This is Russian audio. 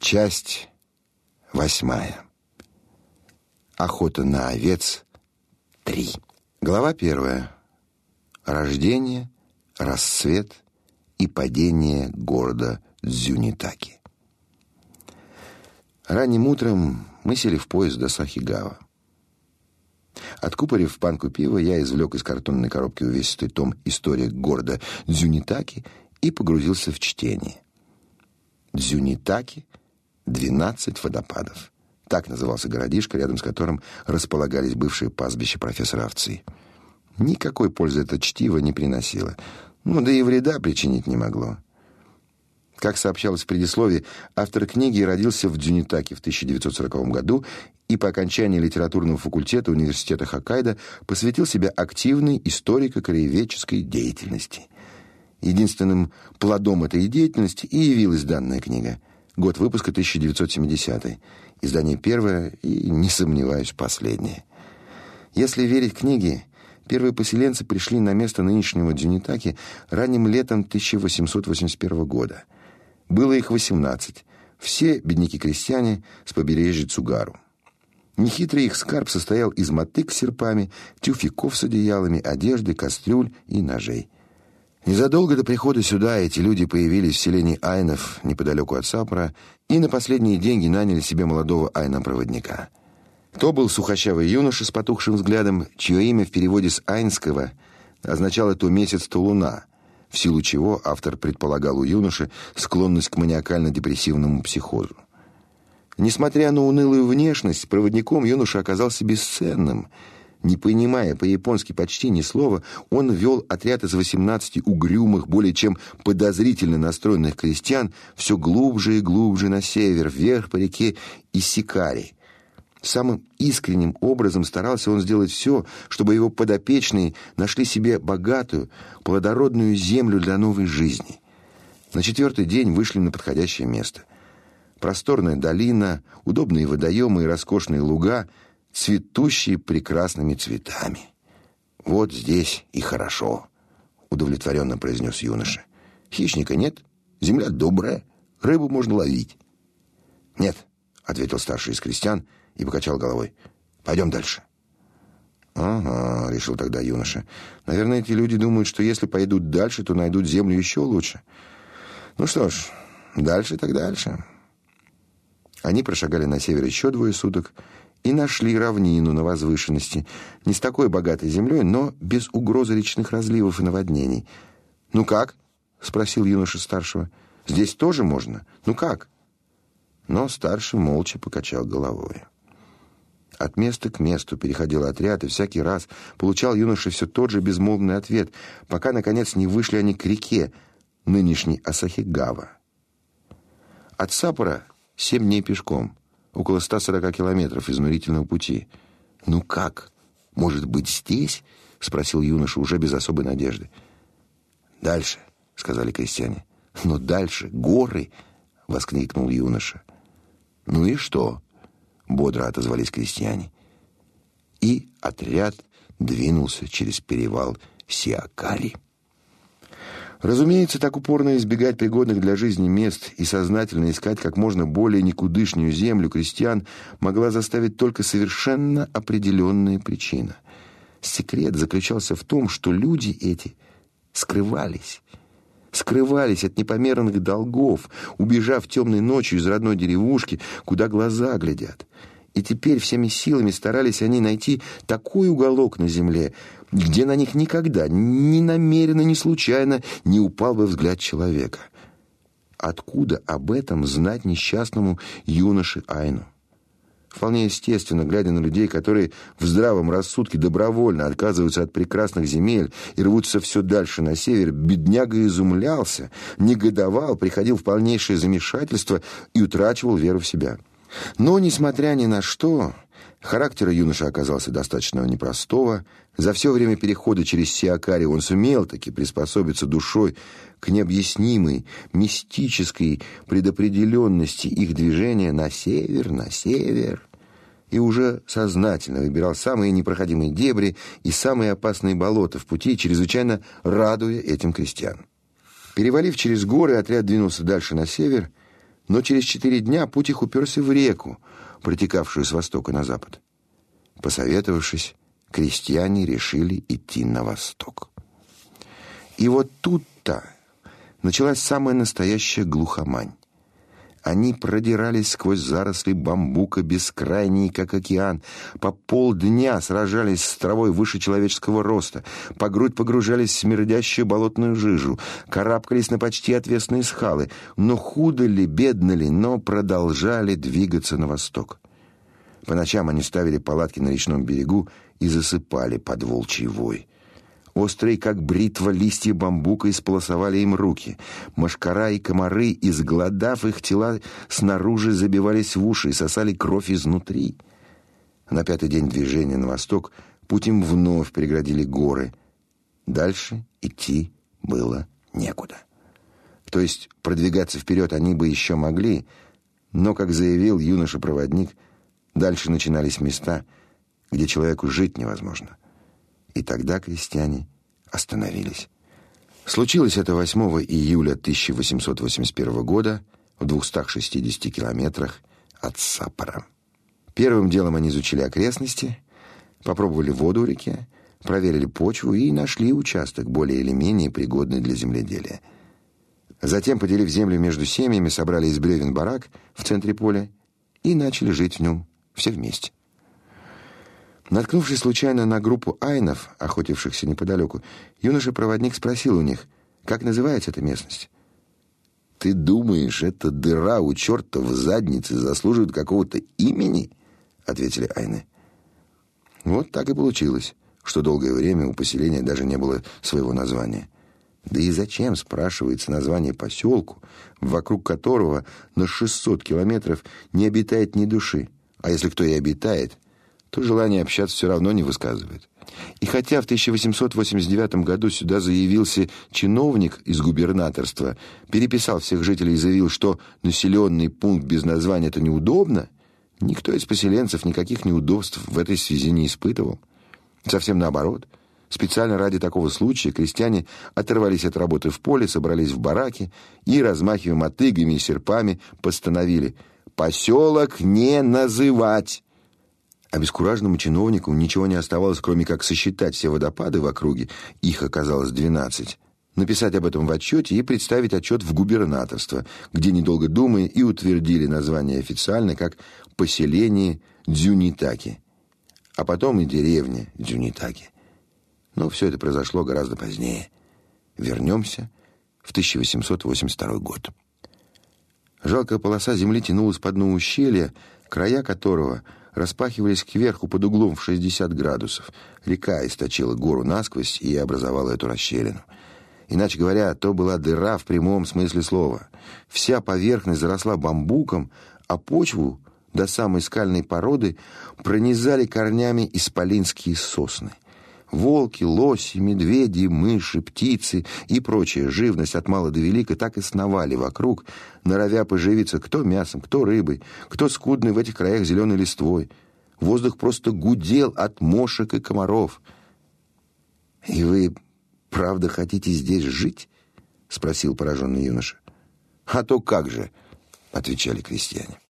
Часть восьмая. Охота на овец три. Глава первая. Рождение, расцвет и падение города Дзюнитаки. Ранним утром мы сели в поезд до Сахигава. Откупорив банку пива, я извлек из картонной коробки увесистый том «История города Дзюнитаки» и погрузился в чтение. Дзюнитаки — двенадцать водопадов. Так назывался городишко, рядом с которым располагались бывшие пастбища профессора Овцы. Никакой пользы это чтиво не приносило. Ну, да и вреда причинить не могло. Как сообщалось в предисловии, автор книги родился в Дзюнитаке в 1940 году и по окончании литературного факультета университета Хоккайдо посвятил себя активной историко-краеведческой деятельности. Единственным плодом этой деятельности и явилась данная книга. Год выпуска 1970 Издание первое и, не сомневаюсь, последнее. Если верить книге, первые поселенцы пришли на место нынешнего Дзюнитаки ранним летом 1881 года. Было их 18. Все бедняки-крестьяне с побережья Цугару. Нехитрый их скарб состоял из мотык с серпами, тюфяков с одеялами, одежды, кастрюль и ножей. Незадолго до прихода сюда эти люди появились в селении Айнов, неподалеку от Сапора, и на последние деньги наняли себе молодого айна-проводника. То был сухощавый юноша с потухшим взглядом, чье имя в переводе с айнского означало то месяц, то луна, в силу чего автор предполагал у юноши склонность к маниакально-депрессивному психозу. Несмотря на унылую внешность, проводником юноша оказался бесценным — не понимая по-японски почти ни слова, он вел отряд из 18 угрюмых, более чем подозрительно настроенных крестьян все глубже и глубже на север, вверх по реке Исикари. Самым искренним образом старался он сделать все, чтобы его подопечные нашли себе богатую, плодородную землю для новой жизни. На четвертый день вышли на подходящее место. Просторная долина, удобные водоемы и роскошные луга — цветущие прекрасными цветами. Вот здесь и хорошо, удовлетворенно произнес юноша. Хищника нет, земля добрая, рыбу можно ловить. Нет, ответил старший из крестьян и покачал головой. Пойдем дальше. Ага, решил тогда юноша. Наверное, эти люди думают, что если пойдут дальше, то найдут землю еще лучше. Ну что ж, дальше так дальше. Они прошагали на север еще двое суток и нашли равнину на возвышенности, не с такой богатой землей, но без угрозы речных разливов и наводнений. «Ну как?» — спросил юноша старшего. «Здесь тоже можно? Ну как?» Но старший молча покачал головой. От места к месту переходил отряд, и всякий раз получал юноша все тот же безмолвный ответ, пока, наконец, не вышли они к реке, нынешней Асахигава. От Сапора семь дней пешком — около 140 километров изнурительного пути. Ну как? Может быть, здесь? спросил юноша уже без особой надежды. Дальше, сказали крестьяне. Но дальше горы, воскликнул юноша. Ну и что? бодро отозвались крестьяне. И отряд двинулся через перевал Сиакари. Разумеется, так упорно избегать пригодных для жизни мест и сознательно искать как можно более никудышнюю землю крестьян могла заставить только совершенно определенная причина. Секрет заключался в том, что люди эти скрывались. Скрывались от непомерных долгов, убежав темной ночью из родной деревушки, куда глаза глядят. И теперь всеми силами старались они найти такой уголок на земле, где на них никогда, ни намеренно, ни случайно не упал бы взгляд человека. Откуда об этом знать несчастному юноше Айну? Вполне естественно, глядя на людей, которые в здравом рассудке добровольно отказываются от прекрасных земель и рвутся все дальше на север, бедняга изумлялся, негодовал, приходил в полнейшее замешательство и утрачивал веру в себя. Но, несмотря ни на что, характер юноши оказался достаточно непростого, за все время перехода через Сиакари он сумел таки приспособиться душой к необъяснимой, мистической предопределенности их движения на север, на север, и уже сознательно выбирал самые непроходимые дебри и самые опасные болота в пути, чрезвычайно радуя этим крестьян. Перевалив через горы, отряд двинулся дальше на север, Но через четыре дня путь их уперся в реку, протекавшую с востока на запад. Посоветовавшись, крестьяне решили идти на восток. И вот тут-то началась самая настоящая глухомань. Они продирались сквозь заросли бамбука, бескрайние, как океан. По полдня сражались с травой выше человеческого роста. По грудь погружались в смердящую болотную жижу. Карабкались на почти отвесные скалы. Но худо ли, бедно ли, но продолжали двигаться на восток. По ночам они ставили палатки на речном берегу и засыпали под волчий вой. Острые, как бритва, листья бамбука исполосовали им руки. Мошкара и комары, изгладав их тела, снаружи забивались в уши и сосали кровь изнутри. На пятый день движения на восток путь им вновь преградили горы. Дальше идти было некуда. То есть продвигаться вперед они бы еще могли, но, как заявил юноша-проводник, дальше начинались места, где человеку жить невозможно — и тогда крестьяне остановились. Случилось это 8 июля 1881 года в 260 километрах от Саппора. Первым делом они изучили окрестности, попробовали воду в реке, проверили почву и нашли участок более или менее пригодный для земледелия. Затем, поделив землю между семьями, собрали из бревен барак в центре поля и начали жить в нем все вместе. Наткнувшись случайно на группу айнов, охотившихся неподалеку, юноша-проводник спросил у них, как называется эта местность. «Ты думаешь, эта дыра у черта в заднице заслуживает какого-то имени?» — ответили айны. Вот так и получилось, что долгое время у поселения даже не было своего названия. Да и зачем, спрашивается, название поселку, вокруг которого на 600 километров не обитает ни души? А если кто и обитает — то желание общаться все равно не высказывает. И хотя в 1889 году сюда заявился чиновник из губернаторства, переписал всех жителей и заявил, что населенный пункт без названия это неудобно, никто из поселенцев никаких неудобств в этой связи не испытывал. Совсем наоборот. Специально ради такого случая крестьяне оторвались от работы в поле, собрались в бараки и, размахивая мотыгами и серпами, постановили «поселок не называть». Обескураженному чиновнику ничего не оставалось, кроме как сосчитать все водопады в округе, их оказалось двенадцать, написать об этом в отчете и представить отчет в губернаторство, где, недолго думая, и утвердили название официально как «поселение Дзюнитаки», а потом и деревня Дзюнитаки. Но все это произошло гораздо позднее. Вернемся в 1882 год. Жалкая полоса земли тянулась по дну ущелья, края которого – распахивались кверху под углом в 60 градусов. Река источила гору насквозь и образовала эту расщелину. Иначе говоря, то была дыра в прямом смысле слова. Вся поверхность заросла бамбуком, а почву до самой скальной породы пронизали корнями исполинские сосны — Волки, лоси, медведи, мыши, птицы и прочая живность от мала до велика так и сновали вокруг, норовя поживиться кто мясом, кто рыбой, кто скудный в этих краях зеленой листвой. Воздух просто гудел от мошек и комаров. «И вы правда хотите здесь жить?» — спросил пораженный юноша. «А то как же!» — отвечали крестьяне.